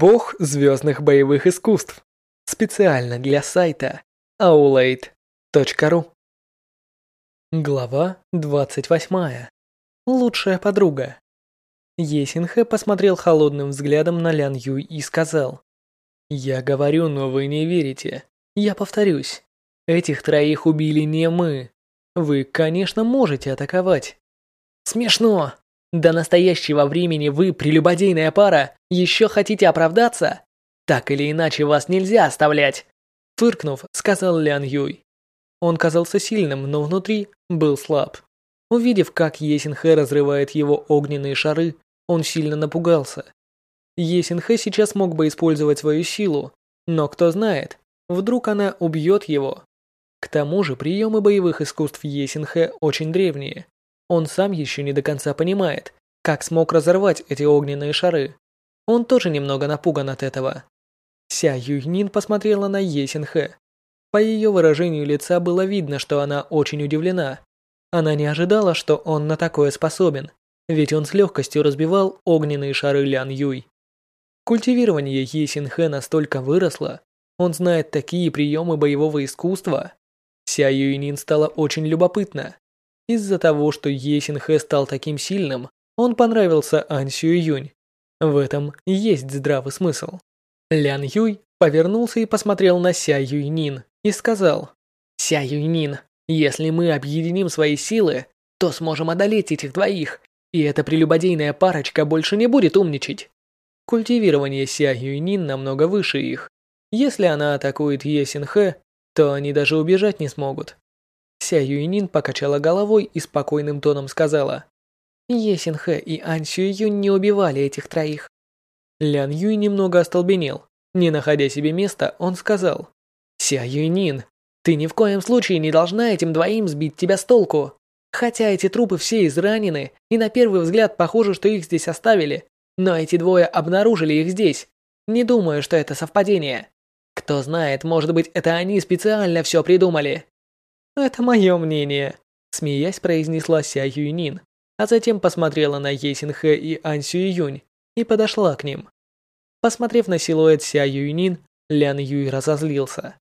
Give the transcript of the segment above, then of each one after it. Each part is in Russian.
Бог звездных боевых искусств. Специально для сайта aulade.ru Глава 28. Лучшая подруга. Есинхэ посмотрел холодным взглядом на Лян Юй и сказал. «Я говорю, но вы не верите. Я повторюсь. Этих троих убили не мы. Вы, конечно, можете атаковать». «Смешно!» До настоящего времени вы, прелюбодейная пара, еще хотите оправдаться? Так или иначе, вас нельзя оставлять!» Фыркнув, сказал Лян Юй. Он казался сильным, но внутри был слаб. Увидев, как Есинхэ разрывает его огненные шары, он сильно напугался. Есинхэ сейчас мог бы использовать свою силу, но кто знает, вдруг она убьет его. К тому же приемы боевых искусств Есинхэ очень древние, он сам еще не до конца понимает, как смог разорвать эти огненные шары. Он тоже немного напуган от этого. Ся Юйнин посмотрела на Есинхэ. По ее выражению лица было видно, что она очень удивлена. Она не ожидала, что он на такое способен, ведь он с легкостью разбивал огненные шары Лян Юй. Культивирование Есинхэ настолько выросло, он знает такие приемы боевого искусства. Ся Юйнин стала очень любопытна. Из-за того, что Есинхэ стал таким сильным, он понравился Ань Юнь. В этом есть здравый смысл. Лян Юй повернулся и посмотрел на Ся Юйнин и сказал, «Ся Юйнин, если мы объединим свои силы, то сможем одолеть этих двоих, и эта прелюбодейная парочка больше не будет умничать». Культивирование Ся Юйнин намного выше их. Если она атакует Есинхэ, то они даже убежать не смогут. Ся Юйнин покачала головой и спокойным тоном сказала. Есинхэ и Ань Юнь не убивали этих троих. Лян Юй немного остолбенел. Не находя себе места, он сказал. Ся Юйнин, ты ни в коем случае не должна этим двоим сбить тебя с толку. Хотя эти трупы все изранены, и на первый взгляд похоже, что их здесь оставили, но эти двое обнаружили их здесь. Не думаю, что это совпадение. Кто знает, может быть, это они специально все придумали. «Это мое мнение», – смеясь произнесла Ся Юйнин, а затем посмотрела на Есинхэ и Ань Юнь и подошла к ним. Посмотрев на силуэт Ся Юйнин, Лян Юй разозлился.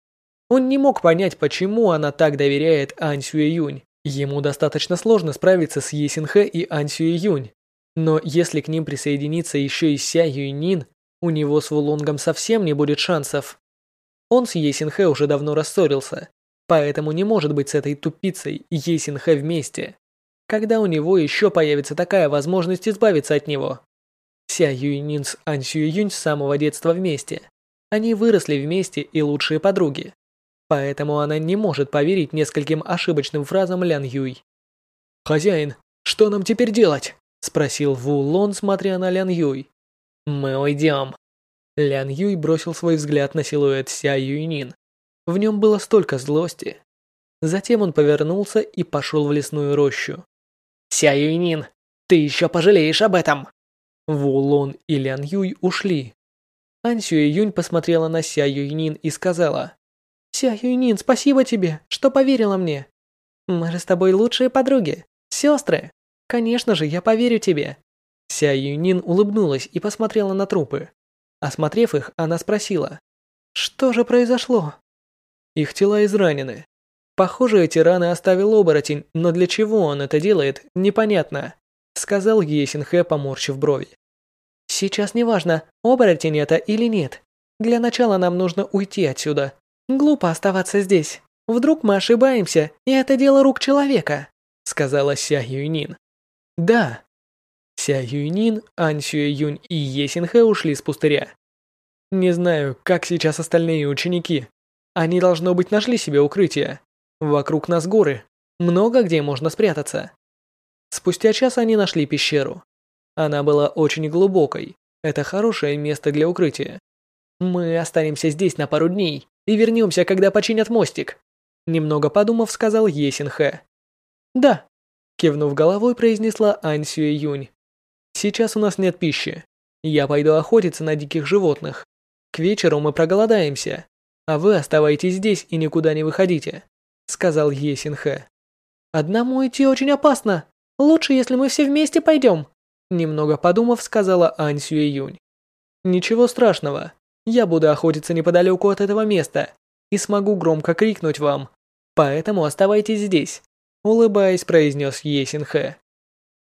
Он не мог понять, почему она так доверяет Ань Юнь. Ему достаточно сложно справиться с Есинхэ и Ань Юнь. Но если к ним присоединится еще и Ся Юйнин, у него с Вулонгом совсем не будет шансов. Он с Есинхэ уже давно рассорился, Поэтому не может быть с этой тупицей Есинхэ вместе. Когда у него еще появится такая возможность избавиться от него? Ся Юйнин с Ань Юнь с самого детства вместе. Они выросли вместе и лучшие подруги. Поэтому она не может поверить нескольким ошибочным фразам Лян Юй. «Хозяин, что нам теперь делать?» – спросил Ву Лон, смотря на Лян Юй. «Мы уйдем». Лян Юй бросил свой взгляд на силуэт Ся Юйнин. В нем было столько злости. Затем он повернулся и пошел в лесную рощу. «Ся Юйнин, ты еще пожалеешь об этом!» Ву Лон и Лян Юй ушли. Ань Сюэ Юнь посмотрела на Ся Юйнин и сказала. «Ся Юйнин, спасибо тебе, что поверила мне. Мы же с тобой лучшие подруги, сестры. Конечно же, я поверю тебе». Ся Юйнин улыбнулась и посмотрела на трупы. Осмотрев их, она спросила. «Что же произошло?» Их тела изранены. Похоже, эти раны оставил оборотень, но для чего он это делает, непонятно, сказал Есинхэ, поморщив брови. Сейчас не важно, оборотень это или нет. Для начала нам нужно уйти отсюда. Глупо оставаться здесь. Вдруг мы ошибаемся, и это дело рук человека, сказала Ся Юйнин. Да. Ся Юйнин, Ань Сюэ Юнь и Есинхэ ушли с пустыря. Не знаю, как сейчас остальные ученики, они, должно быть, нашли себе укрытие. Вокруг нас горы. Много где можно спрятаться. Спустя час они нашли пещеру. Она была очень глубокой. Это хорошее место для укрытия. Мы останемся здесь на пару дней и вернемся, когда починят мостик. Немного подумав, сказал Есинхэ. Да. Кивнув головой, произнесла Ань Сюэ Юнь. Сейчас у нас нет пищи. Я пойду охотиться на диких животных. К вечеру мы проголодаемся а вы оставайтесь здесь и никуда не выходите», — сказал Есинхэ. «Одному идти очень опасно. Лучше, если мы все вместе пойдем», — немного подумав, сказала Ань Юнь. Ничего страшного. Я буду охотиться неподалеку от этого места и смогу громко крикнуть вам. Поэтому оставайтесь здесь», — улыбаясь, произнес Есинхэ.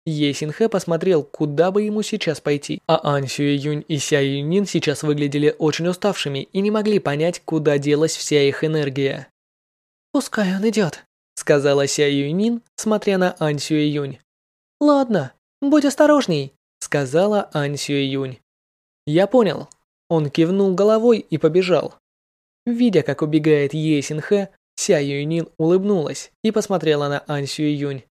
Есинхэ посмотрел, куда бы ему сейчас пойти, а Ан Сюэ и Ся Юнин сейчас выглядели очень уставшими и не могли понять, куда делась вся их энергия. «Пускай он идет», — сказала Ся Юнин, смотря на Ан Сюэ «Ладно, будь осторожней», — сказала Ан Сюэ «Я понял». Он кивнул головой и побежал. Видя, как убегает Есинхэ, Ся Юнин улыбнулась и посмотрела на Ан Сюэ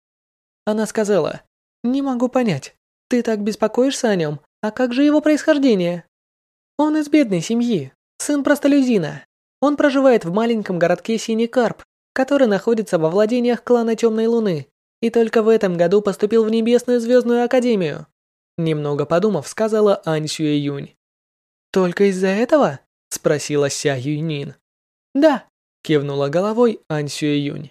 Она сказала, «Не могу понять. Ты так беспокоишься о нем, а как же его происхождение?» «Он из бедной семьи, сын простолюдина. Он проживает в маленьком городке Синий Карп, который находится во владениях клана Темной Луны, и только в этом году поступил в Небесную Звездную Академию». Немного подумав, сказала Ань Сюэ Юнь. «Только из-за этого?» – спросила Ся Юнин. «Да», – кивнула головой Ань Сюэ Юнь.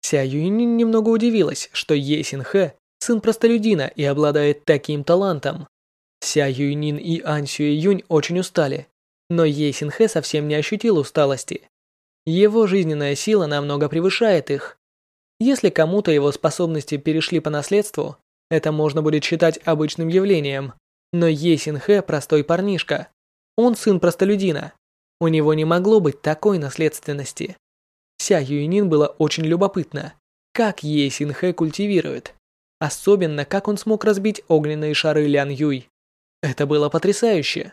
Ся Юнин немного удивилась, что Есин Хэ сын простолюдина и обладает таким талантом. Ся Юйнин и Ан Сюэ Юнь очень устали, но Е Синхэ совсем не ощутил усталости. Его жизненная сила намного превышает их. Если кому-то его способности перешли по наследству, это можно будет считать обычным явлением. Но Е Синхэ простой парнишка. Он сын простолюдина. У него не могло быть такой наследственности. Ся Юйнин было очень любопытно, как Е Синхэ культивирует. Особенно, как он смог разбить огненные шары Лян Юй. Это было потрясающе.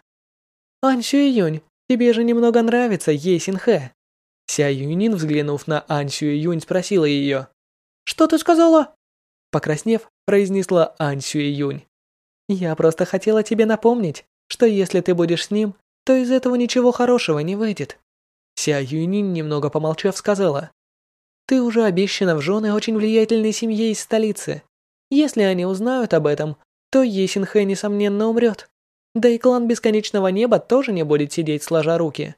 «Ань Сюэ Юнь, тебе же немного нравится Е Синхэ». Ся Юнин, взглянув на Ань Сюэ Юнь, спросила ее. «Что ты сказала?» Покраснев, произнесла Ань Сюэ Юнь. «Я просто хотела тебе напомнить, что если ты будешь с ним, то из этого ничего хорошего не выйдет». Ся Юнин, немного помолчав, сказала. «Ты уже обещана в жены очень влиятельной семье из столицы. Если они узнают об этом, то Есинхэ, несомненно, умрет. Да и клан Бесконечного Неба тоже не будет сидеть сложа руки.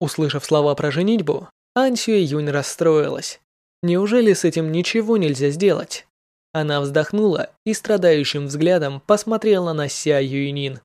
Услышав слова про женитьбу, Ань Сюэ Юнь расстроилась. Неужели с этим ничего нельзя сделать? Она вздохнула и страдающим взглядом посмотрела на Ся Юйнин.